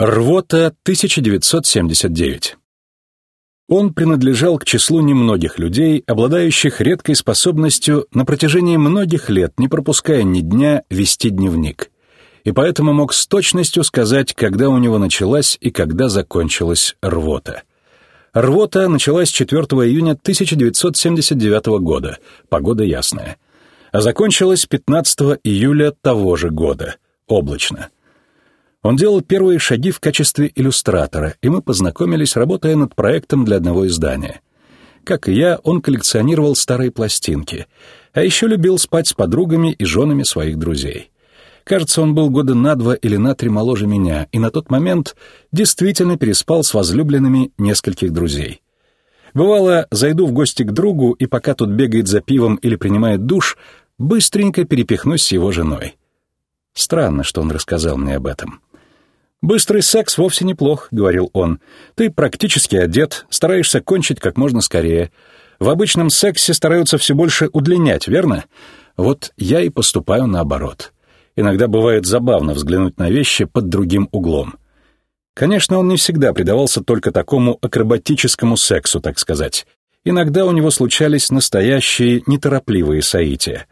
Рвота 1979 Он принадлежал к числу немногих людей, обладающих редкой способностью на протяжении многих лет, не пропуская ни дня, вести дневник. И поэтому мог с точностью сказать, когда у него началась и когда закончилась рвота. Рвота началась 4 июня 1979 года, погода ясная. А закончилась 15 июля того же года, облачно. Он делал первые шаги в качестве иллюстратора, и мы познакомились, работая над проектом для одного издания. Как и я, он коллекционировал старые пластинки, а еще любил спать с подругами и женами своих друзей. Кажется, он был года на два или на три моложе меня, и на тот момент действительно переспал с возлюбленными нескольких друзей. Бывало, зайду в гости к другу, и пока тот бегает за пивом или принимает душ, быстренько перепихнусь с его женой. Странно, что он рассказал мне об этом. «Быстрый секс вовсе неплох», — говорил он. «Ты практически одет, стараешься кончить как можно скорее. В обычном сексе стараются все больше удлинять, верно? Вот я и поступаю наоборот. Иногда бывает забавно взглянуть на вещи под другим углом». Конечно, он не всегда предавался только такому акробатическому сексу, так сказать. Иногда у него случались настоящие неторопливые соития.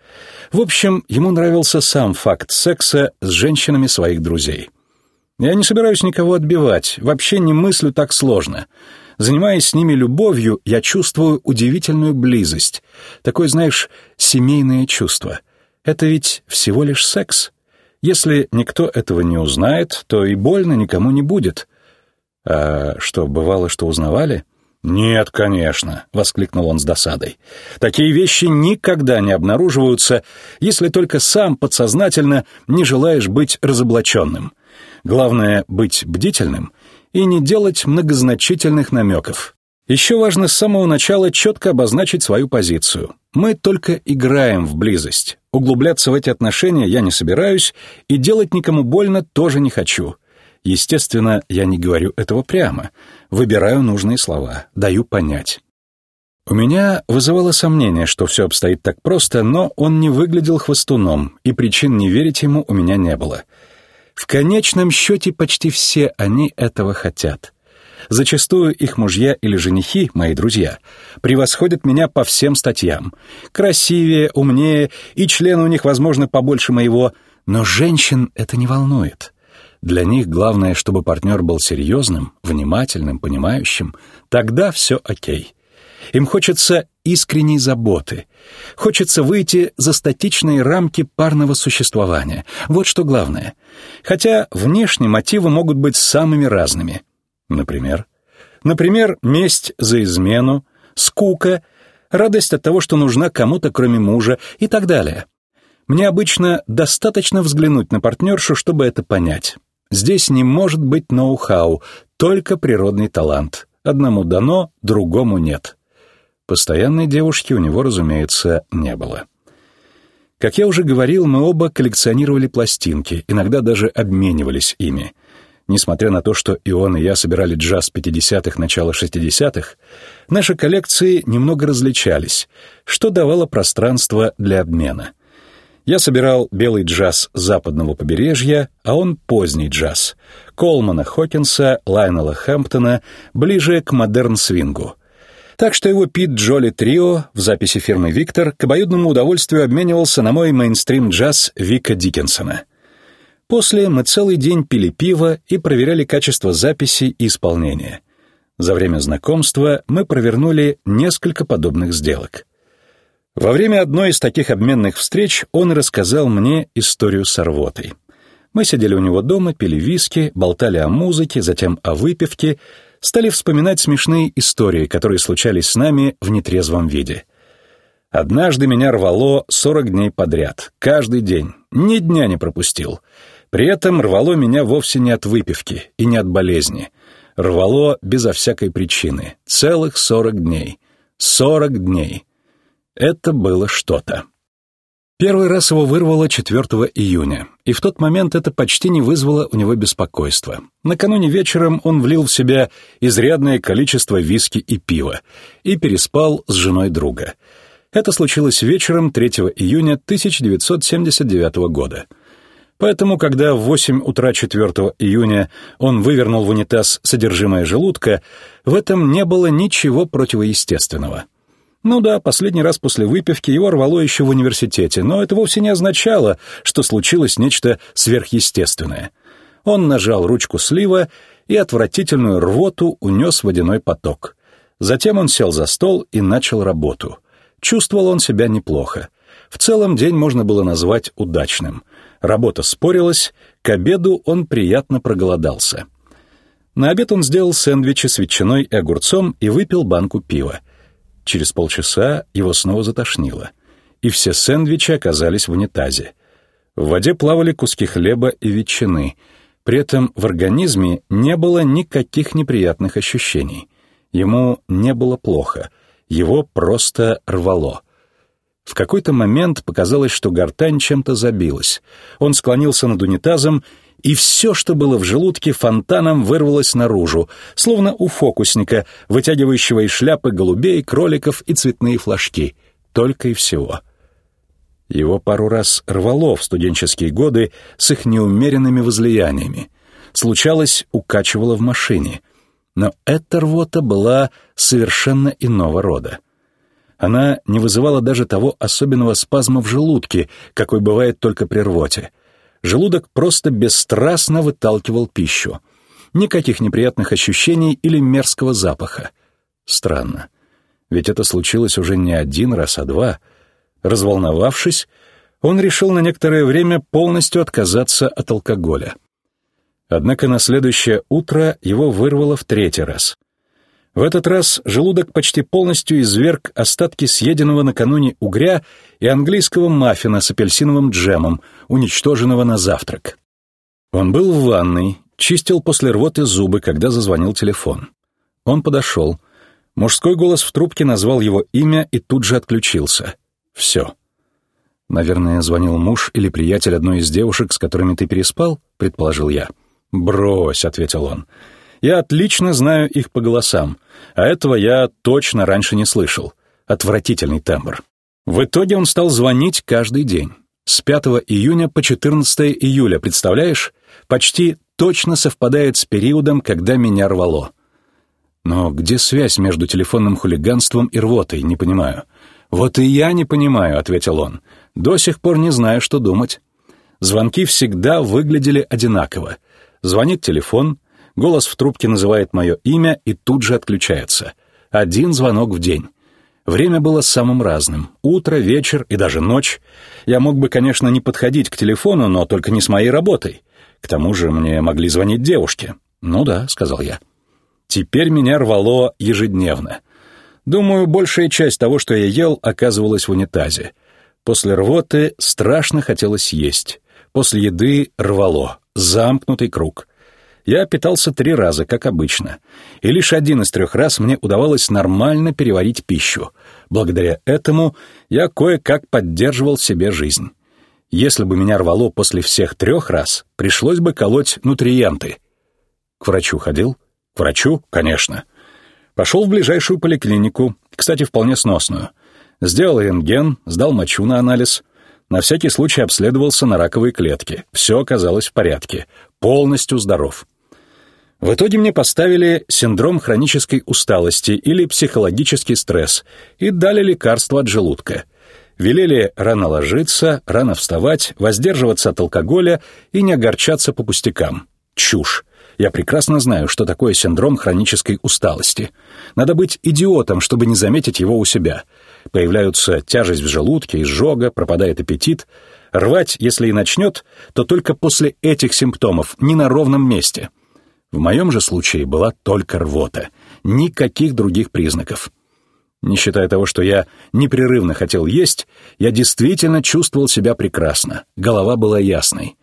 В общем, ему нравился сам факт секса с женщинами своих друзей. Я не собираюсь никого отбивать, вообще не мыслю так сложно. Занимаясь с ними любовью, я чувствую удивительную близость. Такое, знаешь, семейное чувство. Это ведь всего лишь секс. Если никто этого не узнает, то и больно никому не будет. А что, бывало, что узнавали? «Нет, конечно», — воскликнул он с досадой. «Такие вещи никогда не обнаруживаются, если только сам подсознательно не желаешь быть разоблаченным. Главное — быть бдительным и не делать многозначительных намеков. Еще важно с самого начала четко обозначить свою позицию. Мы только играем в близость. Углубляться в эти отношения я не собираюсь, и делать никому больно тоже не хочу. Естественно, я не говорю этого прямо. Выбираю нужные слова, даю понять. У меня вызывало сомнение, что все обстоит так просто, но он не выглядел хвостуном, и причин не верить ему у меня не было — в конечном счете почти все они этого хотят. Зачастую их мужья или женихи, мои друзья, превосходят меня по всем статьям. Красивее, умнее, и члены у них, возможно, побольше моего, но женщин это не волнует. Для них главное, чтобы партнер был серьезным, внимательным, понимающим. Тогда все окей. Им хочется искренней заботы. Хочется выйти за статичные рамки парного существования. Вот что главное. Хотя внешние мотивы могут быть самыми разными. Например? Например, месть за измену, скука, радость от того, что нужна кому-то кроме мужа и так далее. Мне обычно достаточно взглянуть на партнершу, чтобы это понять. Здесь не может быть ноу-хау, только природный талант. Одному дано, другому нет. Постоянной девушки у него, разумеется, не было. Как я уже говорил, мы оба коллекционировали пластинки, иногда даже обменивались ими. Несмотря на то, что и он, и я собирали джаз 50-х, начала 60-х, наши коллекции немного различались, что давало пространство для обмена. Я собирал белый джаз западного побережья, а он поздний джаз. Колмана Хокинса, Лайнела Хэмптона, ближе к модерн-свингу — так что его Пит Джоли Трио в записи фирмы «Виктор» к обоюдному удовольствию обменивался на мой мейнстрим-джаз Вика Диккенсона. После мы целый день пили пиво и проверяли качество записи и исполнения. За время знакомства мы провернули несколько подобных сделок. Во время одной из таких обменных встреч он рассказал мне историю с рвотой. Мы сидели у него дома, пили виски, болтали о музыке, затем о выпивке, стали вспоминать смешные истории, которые случались с нами в нетрезвом виде. Однажды меня рвало 40 дней подряд, каждый день, ни дня не пропустил. При этом рвало меня вовсе не от выпивки и не от болезни. Рвало безо всякой причины. Целых 40 дней. 40 дней. Это было что-то. Первый раз его вырвало 4 июня, и в тот момент это почти не вызвало у него беспокойства. Накануне вечером он влил в себя изрядное количество виски и пива и переспал с женой друга. Это случилось вечером 3 июня 1979 года. Поэтому, когда в 8 утра 4 июня он вывернул в унитаз содержимое желудка, в этом не было ничего противоестественного. Ну да, последний раз после выпивки его рвало еще в университете, но это вовсе не означало, что случилось нечто сверхъестественное. Он нажал ручку слива и отвратительную рвоту унес водяной поток. Затем он сел за стол и начал работу. Чувствовал он себя неплохо. В целом день можно было назвать удачным. Работа спорилась, к обеду он приятно проголодался. На обед он сделал сэндвичи с ветчиной и огурцом и выпил банку пива. Через полчаса его снова затошнило, и все сэндвичи оказались в унитазе. В воде плавали куски хлеба и ветчины. При этом в организме не было никаких неприятных ощущений. Ему не было плохо, его просто рвало. В какой-то момент показалось, что гортань чем-то забилась. Он склонился над унитазом и все, что было в желудке, фонтаном вырвалось наружу, словно у фокусника, вытягивающего из шляпы голубей, кроликов и цветные флажки. Только и всего. Его пару раз рвало в студенческие годы с их неумеренными возлияниями. Случалось, укачивало в машине. Но эта рвота была совершенно иного рода. Она не вызывала даже того особенного спазма в желудке, какой бывает только при рвоте — желудок просто бесстрастно выталкивал пищу. Никаких неприятных ощущений или мерзкого запаха. Странно. Ведь это случилось уже не один раз, а два. Разволновавшись, он решил на некоторое время полностью отказаться от алкоголя. Однако на следующее утро его вырвало в третий раз — в этот раз желудок почти полностью изверг остатки съеденного накануне угря и английского маффина с апельсиновым джемом, уничтоженного на завтрак. Он был в ванной, чистил после рвоты зубы, когда зазвонил телефон. Он подошел. Мужской голос в трубке назвал его имя и тут же отключился. Все. «Наверное, звонил муж или приятель одной из девушек, с которыми ты переспал?» — предположил я. «Брось», — ответил он. Я отлично знаю их по голосам, а этого я точно раньше не слышал. Отвратительный тембр. В итоге он стал звонить каждый день. С 5 июня по 14 июля, представляешь? Почти точно совпадает с периодом, когда меня рвало. Но где связь между телефонным хулиганством и рвотой, не понимаю. «Вот и я не понимаю», — ответил он. «До сих пор не знаю, что думать». Звонки всегда выглядели одинаково. Звонит телефон, Голос в трубке называет мое имя и тут же отключается. Один звонок в день. Время было самым разным. Утро, вечер и даже ночь. Я мог бы, конечно, не подходить к телефону, но только не с моей работой. К тому же мне могли звонить девушки. «Ну да», — сказал я. Теперь меня рвало ежедневно. Думаю, большая часть того, что я ел, оказывалась в унитазе. После рвоты страшно хотелось есть. После еды рвало. Замкнутый круг. Я питался три раза, как обычно, и лишь один из трех раз мне удавалось нормально переварить пищу. Благодаря этому я кое-как поддерживал себе жизнь. Если бы меня рвало после всех трех раз, пришлось бы колоть нутриенты. К врачу ходил? К врачу? Конечно. Пошел в ближайшую поликлинику, кстати, вполне сносную. Сделал рентген, сдал мочу на анализ. На всякий случай обследовался на раковые клетки. Все оказалось в порядке. Полностью здоров. В итоге мне поставили синдром хронической усталости или психологический стресс и дали лекарство от желудка. Велели рано ложиться, рано вставать, воздерживаться от алкоголя и не огорчаться по пустякам. Чушь. Я прекрасно знаю, что такое синдром хронической усталости. Надо быть идиотом, чтобы не заметить его у себя. Появляются тяжесть в желудке, изжога, пропадает аппетит. Рвать, если и начнет, то только после этих симптомов, не на ровном месте — в моем же случае была только рвота, никаких других признаков. Не считая того, что я непрерывно хотел есть, я действительно чувствовал себя прекрасно, голова была ясной.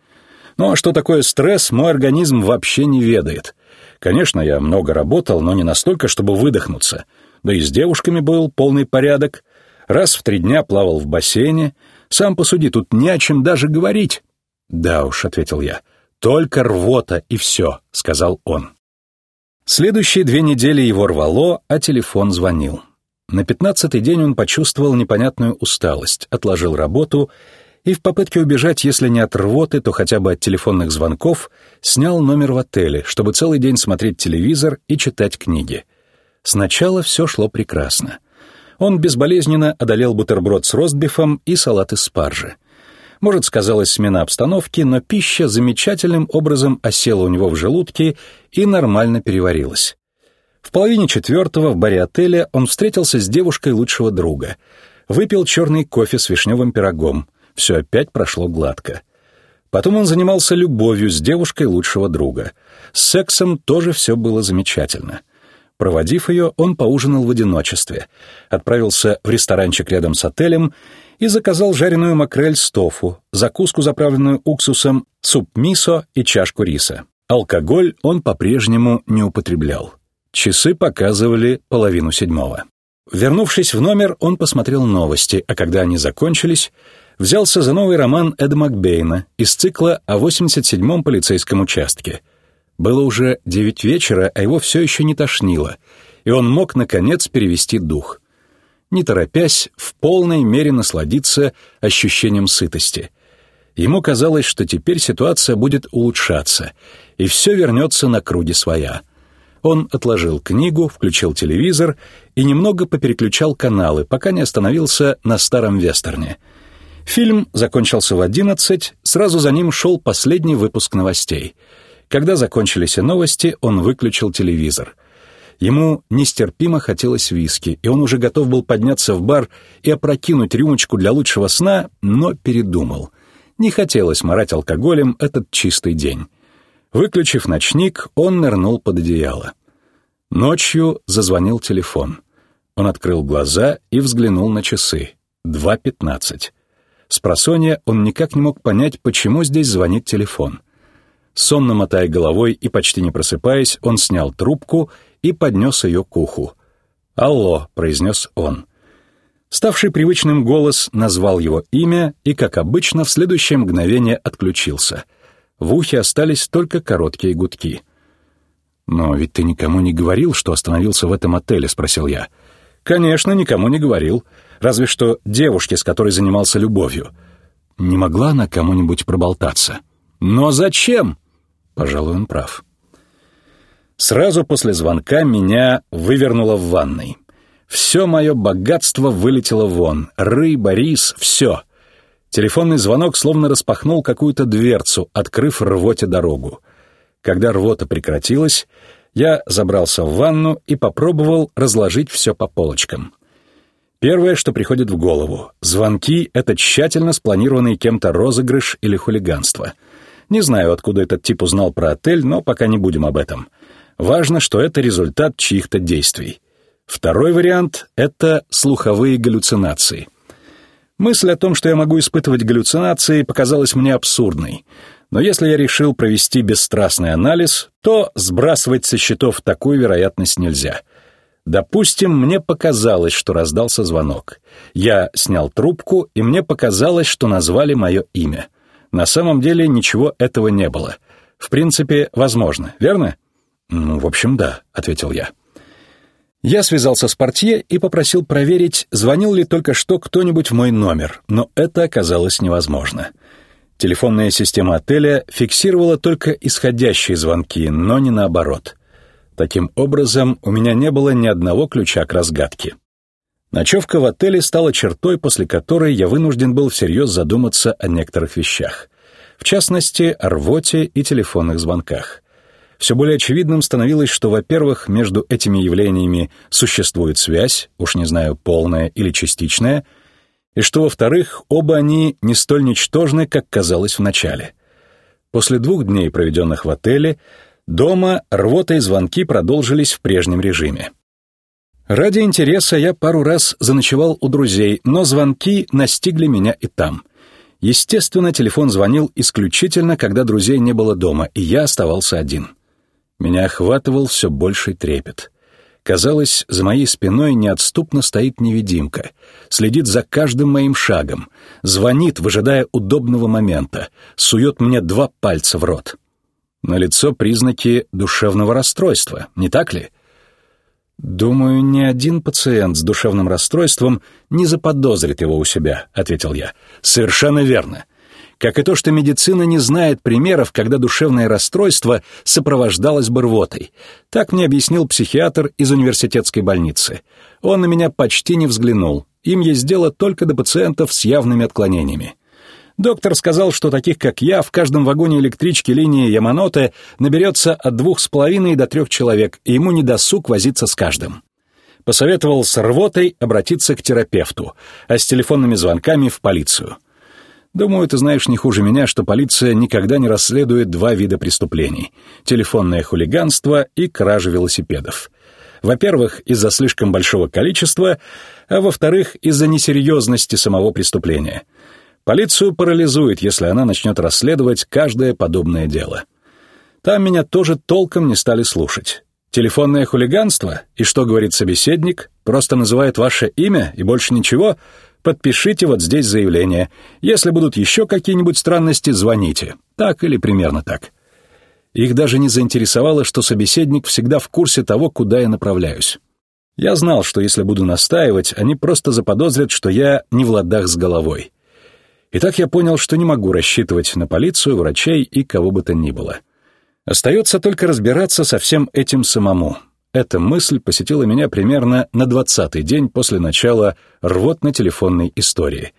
Ну а что такое стресс, мой организм вообще не ведает. Конечно, я много работал, но не настолько, чтобы выдохнуться. Да и с девушками был полный порядок. Раз в три дня плавал в бассейне. Сам посуди, тут не о чем даже говорить. «Да уж», — ответил я, — «Только рвота и все», — сказал он. Следующие две недели его рвало, а телефон звонил. На пятнадцатый день он почувствовал непонятную усталость, отложил работу и в попытке убежать, если не от рвоты, то хотя бы от телефонных звонков, снял номер в отеле, чтобы целый день смотреть телевизор и читать книги. Сначала все шло прекрасно. Он безболезненно одолел бутерброд с ростбифом и салат из спаржи. Может, сказалась смена обстановки, но пища замечательным образом осела у него в желудке и нормально переварилась. В половине четвертого в баре отеля он встретился с девушкой лучшего друга. Выпил черный кофе с вишневым пирогом. Все опять прошло гладко. Потом он занимался любовью с девушкой лучшего друга. С сексом тоже все было замечательно. Проводив ее, он поужинал в одиночестве, отправился в ресторанчик рядом с отелем и заказал жареную макрель с тофу, закуску, заправленную уксусом, суп мисо и чашку риса. Алкоголь он по-прежнему не употреблял. Часы показывали половину седьмого. Вернувшись в номер, он посмотрел новости, а когда они закончились, взялся за новый роман Эда Макбейна из цикла о 87-м полицейском участке. Было уже девять вечера, а его все еще не тошнило, и он мог, наконец, перевести дух. Не торопясь, в полной мере насладиться ощущением сытости. Ему казалось, что теперь ситуация будет улучшаться, и все вернется на круги своя — он отложил книгу, включил телевизор и немного попереключал каналы, пока не остановился на старом вестерне. Фильм закончился в одиннадцать, сразу за ним шел последний выпуск новостей. Когда закончились новости, он выключил телевизор. Ему нестерпимо хотелось виски, и он уже готов был подняться в бар и опрокинуть рюмочку для лучшего сна, но передумал. Не хотелось морать алкоголем этот чистый день. Выключив ночник, он нырнул под одеяло. Ночью зазвонил телефон. Он открыл глаза и взглянул на часы. Два пятнадцать. С просонья он никак не мог понять, почему здесь звонит телефон. Сонно мотая головой и почти не просыпаясь, он снял трубку и поднес ее к уху. «Алло», — произнес он. Ставший привычным голос назвал его имя и, как обычно, в следующее мгновение отключился — в ухе остались только короткие гудки. «Но ведь ты никому не говорил, что остановился в этом отеле?» — спросил я. «Конечно, никому не говорил. Разве что девушке, с которой занимался любовью. Не могла она кому-нибудь проболтаться?» «Но зачем?» Пожалуй, он прав. Сразу после звонка меня вывернуло в ванной. Все мое богатство вылетело вон. Рыба, рис — все. Телефонный звонок словно распахнул какую-то дверцу, открыв рвоте дорогу. Когда рвота прекратилась, я забрался в ванну и попробовал разложить все по полочкам. Первое, что приходит в голову — звонки — это тщательно спланированный кем-то розыгрыш или хулиганство. Не знаю, откуда этот тип узнал про отель, но пока не будем об этом. Важно, что это результат чьих-то действий. Второй вариант — это слуховые галлюцинации — Мысль о том, что я могу испытывать галлюцинации, показалась мне абсурдной. Но если я решил провести бесстрастный анализ, то сбрасывать со счетов такую вероятность нельзя. Допустим, мне показалось, что раздался звонок. Я снял трубку, и мне показалось, что назвали мое имя. На самом деле ничего этого не было. В принципе, возможно, верно? «Ну, в общем, да», — ответил я. Я связался с портье и попросил проверить, звонил ли только что кто-нибудь в мой номер, но это оказалось невозможно. Телефонная система отеля фиксировала только исходящие звонки, но не наоборот. Таким образом, у меня не было ни одного ключа к разгадке. Ночевка в отеле стала чертой, после которой я вынужден был всерьез задуматься о некоторых вещах. В частности, о рвоте и телефонных звонках — все более очевидным становилось, что, во-первых, между этими явлениями существует связь, уж не знаю, полная или частичная, и что, во-вторых, оба они не столь ничтожны, как казалось вначале. После двух дней, проведенных в отеле, дома рвота и звонки продолжились в прежнем режиме. Ради интереса я пару раз заночевал у друзей, но звонки настигли меня и там. Естественно, телефон звонил исключительно, когда друзей не было дома, и я оставался один. Меня охватывал все больший трепет. Казалось, за моей спиной неотступно стоит невидимка, следит за каждым моим шагом, звонит, выжидая удобного момента, сует мне два пальца в рот. На лицо признаки душевного расстройства, не так ли? «Думаю, ни один пациент с душевным расстройством не заподозрит его у себя», — ответил я. «Совершенно верно. Как и то, что медицина не знает примеров, когда душевное расстройство сопровождалось бы рвотой. Так мне объяснил психиатр из университетской больницы. Он на меня почти не взглянул. Им есть дело только до пациентов с явными отклонениями. Доктор сказал, что таких, как я, в каждом вагоне электрички линии Яманоте наберется от двух с половиной до трех человек, и ему не досуг возиться с каждым. Посоветовал с рвотой обратиться к терапевту, а с телефонными звонками в полицию. Думаю, ты знаешь не хуже меня, что полиция никогда не расследует два вида преступлений — телефонное хулиганство и кража велосипедов. Во-первых, из-за слишком большого количества, а во-вторых, из-за несерьезности самого преступления — Полицию парализует, если она начнет расследовать каждое подобное дело. Там меня тоже толком не стали слушать. Телефонное хулиганство? И что говорит собеседник? Просто называет ваше имя и больше ничего? Подпишите вот здесь заявление. Если будут еще какие-нибудь странности, звоните. Так или примерно так. Их даже не заинтересовало, что собеседник всегда в курсе того, куда я направляюсь. Я знал, что если буду настаивать, они просто заподозрят, что я не в ладах с головой. И так я понял, что не могу рассчитывать на полицию, врачей и кого бы то ни было. Остается только разбираться со всем этим самому. Эта мысль посетила меня примерно на двадцатый день после начала рвотно-телефонной истории.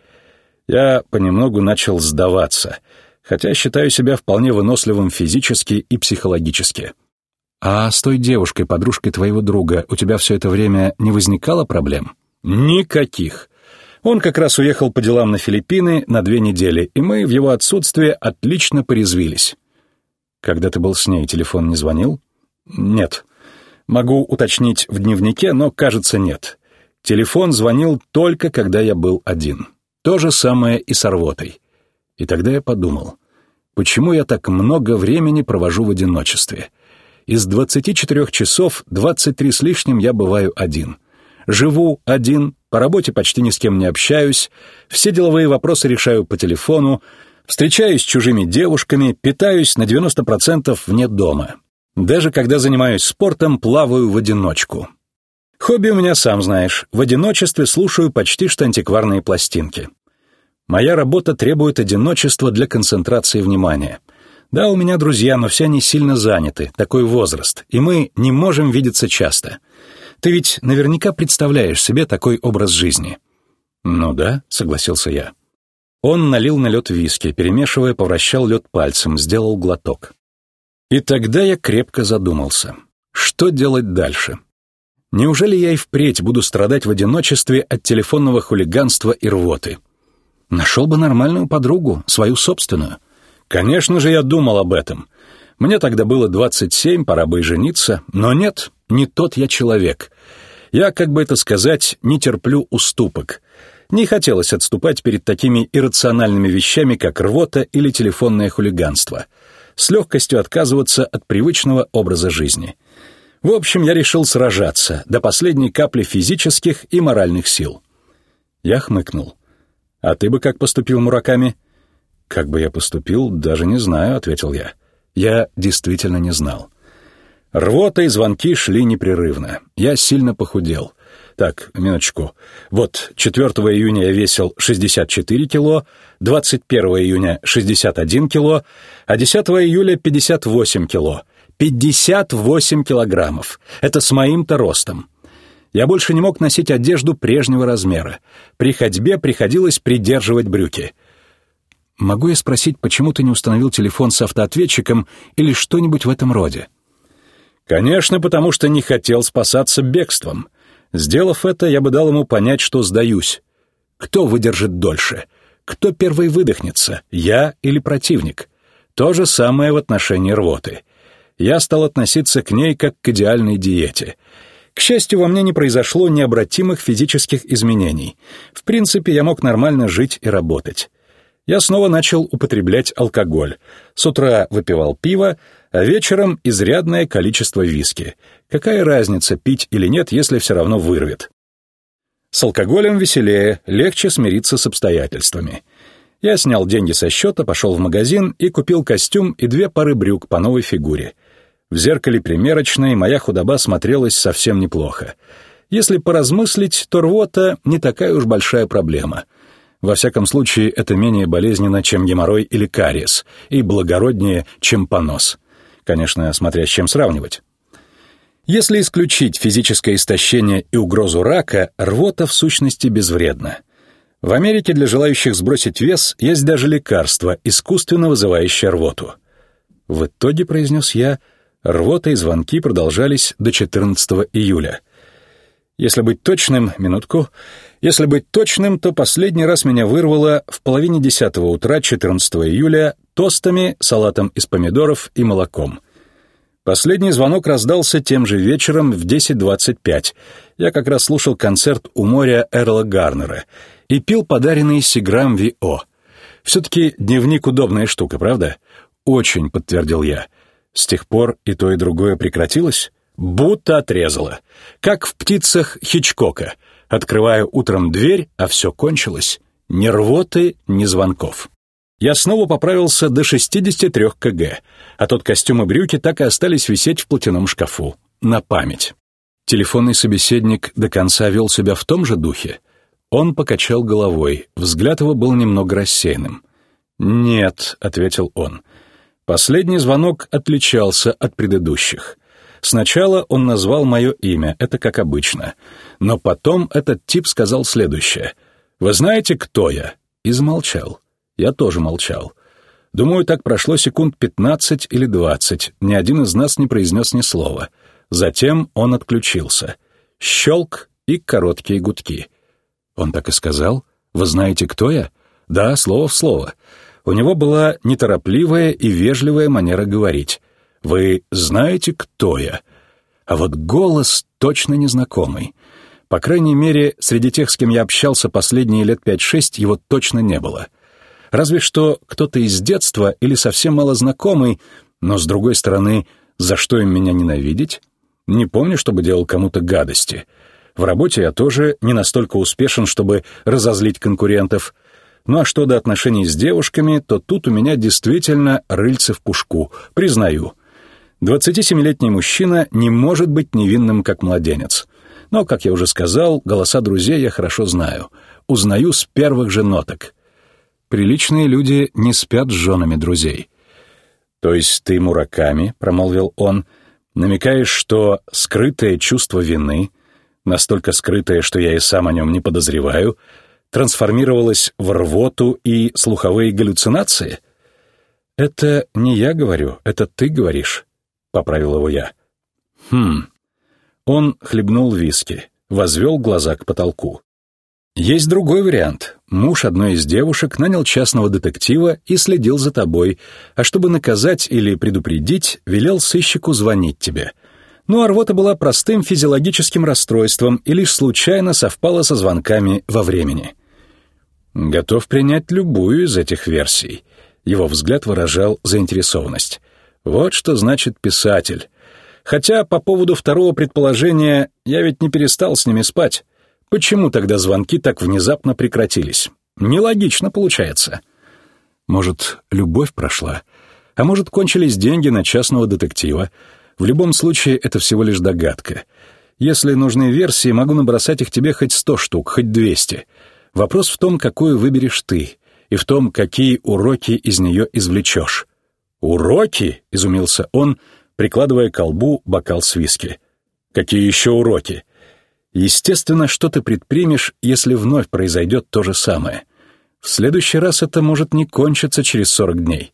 Я понемногу начал сдаваться, хотя считаю себя вполне выносливым физически и психологически. «А с той девушкой, подружкой твоего друга, у тебя все это время не возникало проблем?» «Никаких. Он как раз уехал по делам на Филиппины на две недели, и мы в его отсутствие отлично порезвились. Когда ты был с ней, телефон не звонил? Нет. Могу уточнить в дневнике, но, кажется, нет. Телефон звонил только, когда я был один. То же самое и с рвотой. И тогда я подумал, почему я так много времени провожу в одиночестве? Из 24 часов 23 с лишним я бываю один. Живу один, по работе почти ни с кем не общаюсь, все деловые вопросы решаю по телефону, встречаюсь с чужими девушками, питаюсь на 90% вне дома. Даже когда занимаюсь спортом, плаваю в одиночку. Хобби у меня, сам знаешь, в одиночестве слушаю почти что антикварные пластинки. Моя работа требует одиночества для концентрации внимания. Да, у меня друзья, но все они сильно заняты, такой возраст, и мы не можем видеться часто — ты ведь наверняка представляешь себе такой образ жизни». «Ну да», — согласился я. Он налил на лед виски, перемешивая, повращал лед пальцем, сделал глоток. И тогда я крепко задумался. Что делать дальше? Неужели я и впредь буду страдать в одиночестве от телефонного хулиганства и рвоты? Нашел бы нормальную подругу, свою собственную. Конечно же, я думал об этом. Мне тогда было 27, пора бы и жениться, но нет, не тот я человек. Я, как бы это сказать, не терплю уступок. Не хотелось отступать перед такими иррациональными вещами, как рвота или телефонное хулиганство. С легкостью отказываться от привычного образа жизни. В общем, я решил сражаться до последней капли физических и моральных сил. Я хмыкнул. «А ты бы как поступил, Мураками?» «Как бы я поступил, даже не знаю», — ответил я. Я действительно не знал. Рвота и звонки шли непрерывно. Я сильно похудел. Так, минуточку. Вот, 4 июня я весил 64 кило, 21 июня 61 кило, а 10 июля 58 кило. 58 килограммов. Это с моим-то ростом. Я больше не мог носить одежду прежнего размера. При ходьбе приходилось придерживать брюки. Могу я спросить, почему ты не установил телефон с автоответчиком или что-нибудь в этом роде? Конечно, потому что не хотел спасаться бегством. Сделав это, я бы дал ему понять, что сдаюсь. Кто выдержит дольше? Кто первый выдохнется, я или противник? То же самое в отношении рвоты. Я стал относиться к ней как к идеальной диете. К счастью, во мне не произошло необратимых физических изменений. В принципе, я мог нормально жить и работать. Я снова начал употреблять алкоголь. С утра выпивал пиво, а вечером изрядное количество виски. Какая разница, пить или нет, если все равно вырвет? С алкоголем веселее, легче смириться с обстоятельствами. Я снял деньги со счета, пошел в магазин и купил костюм и две пары брюк по новой фигуре. В зеркале примерочной моя худоба смотрелась совсем неплохо. Если поразмыслить, то рвота не такая уж большая проблема. Во всяком случае, это менее болезненно, чем геморрой или кариес, и благороднее, чем понос. Конечно, смотря с чем сравнивать. Если исключить физическое истощение и угрозу рака, рвота в сущности безвредна. В Америке для желающих сбросить вес есть даже лекарство, искусственно вызывающее рвоту. В итоге, произнес я, рвота и звонки продолжались до 14 июля. Если быть точным, минутку, если быть точным, то последний раз меня вырвало в половине десятого утра 14 июля тостами, салатом из помидоров и молоком — Последний звонок раздался тем же вечером в 10.25. Я как раз слушал концерт у моря Эрла Гарнера и пил подаренный Сиграм ВИО. Все-таки дневник удобная штука, правда? Очень, подтвердил я. С тех пор и то, и другое прекратилось? Будто отрезало. Как в птицах Хичкока. Открываю утром дверь, а все кончилось. Ни рвоты, ни звонков. Я снова поправился до 63 кг, а тот костюм и брюки так и остались висеть в платяном шкафу. На память. Телефонный собеседник до конца вел себя в том же духе. Он покачал головой, взгляд его был немного рассеянным. «Нет», — ответил он. Последний звонок отличался от предыдущих. Сначала он назвал мое имя, это как обычно. Но потом этот тип сказал следующее. «Вы знаете, кто я?» И замолчал. Я тоже молчал. Думаю, так прошло секунд пятнадцать или двадцать. Ни один из нас не произнес ни слова. Затем он отключился. Щелк и короткие гудки. Он так и сказал. «Вы знаете, кто я?» «Да, слово в слово». У него была неторопливая и вежливая манера говорить. «Вы знаете, кто я?» А вот голос точно незнакомый. По крайней мере, среди тех, с кем я общался последние лет пять-шесть, его точно не было. — Разве что кто-то из детства или совсем мало знакомый, но, с другой стороны, за что им меня ненавидеть? Не помню, чтобы делал кому-то гадости. В работе я тоже не настолько успешен, чтобы разозлить конкурентов. Ну а что до отношений с девушками, то тут у меня действительно рыльце в пушку, признаю. 27-летний мужчина не может быть невинным, как младенец. Но, как я уже сказал, голоса друзей я хорошо знаю. Узнаю с первых же ноток. Приличные люди не спят с женами друзей. «То есть ты, Мураками, — промолвил он, — намекаешь, что скрытое чувство вины, настолько скрытое, что я и сам о нем не подозреваю, трансформировалось в рвоту и слуховые галлюцинации?» «Это не я говорю, это ты говоришь», — поправил его я. «Хм». Он хлебнул виски, возвел глаза к потолку. Есть другой вариант. Муж одной из девушек нанял частного детектива и следил за тобой, а чтобы наказать или предупредить, велел сыщику звонить тебе. Ну, а рвота была простым физиологическим расстройством и лишь случайно совпала со звонками во времени. Готов принять любую из этих версий. Его взгляд выражал заинтересованность. Вот что значит писатель. Хотя по поводу второго предположения я ведь не перестал с ними спать. Почему тогда звонки так внезапно прекратились? Нелогично получается. Может, любовь прошла? А может, кончились деньги на частного детектива? В любом случае, это всего лишь догадка. Если нужны версии, могу набросать их тебе хоть сто штук, хоть двести. Вопрос в том, какую выберешь ты, и в том, какие уроки из нее извлечешь. «Уроки?» — изумился он, прикладывая к колбу бокал с виски. «Какие еще уроки?» Естественно, что ты предпримешь, если вновь произойдет то же самое. В следующий раз это может не кончиться через 40 дней.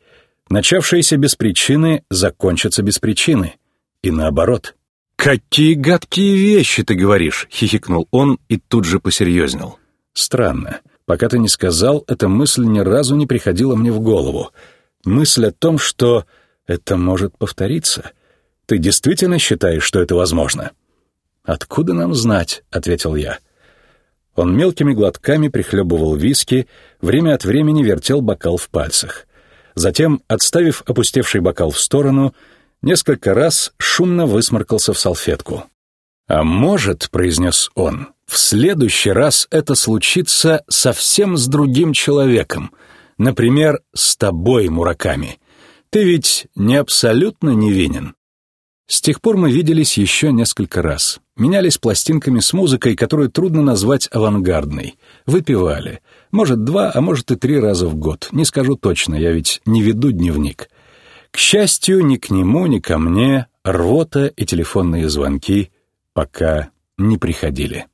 Начавшееся без причины закончится без причины. И наоборот. «Какие гадкие вещи ты говоришь!» — хихикнул он и тут же посерьезнел. «Странно. Пока ты не сказал, эта мысль ни разу не приходила мне в голову. Мысль о том, что это может повториться. Ты действительно считаешь, что это возможно?» «Откуда нам знать?» — ответил я. Он мелкими глотками прихлебывал виски, время от времени вертел бокал в пальцах. Затем, отставив опустевший бокал в сторону, несколько раз шумно высморкался в салфетку. «А может, — произнес он, — в следующий раз это случится совсем с другим человеком, например, с тобой, Мураками. Ты ведь не абсолютно невинен». С тех пор мы виделись еще несколько раз. Менялись пластинками с музыкой, которую трудно назвать авангардной. Выпивали. Может, два, а может и три раза в год. Не скажу точно, я ведь не веду дневник. К счастью, ни к нему, ни ко мне рвота и телефонные звонки пока не приходили.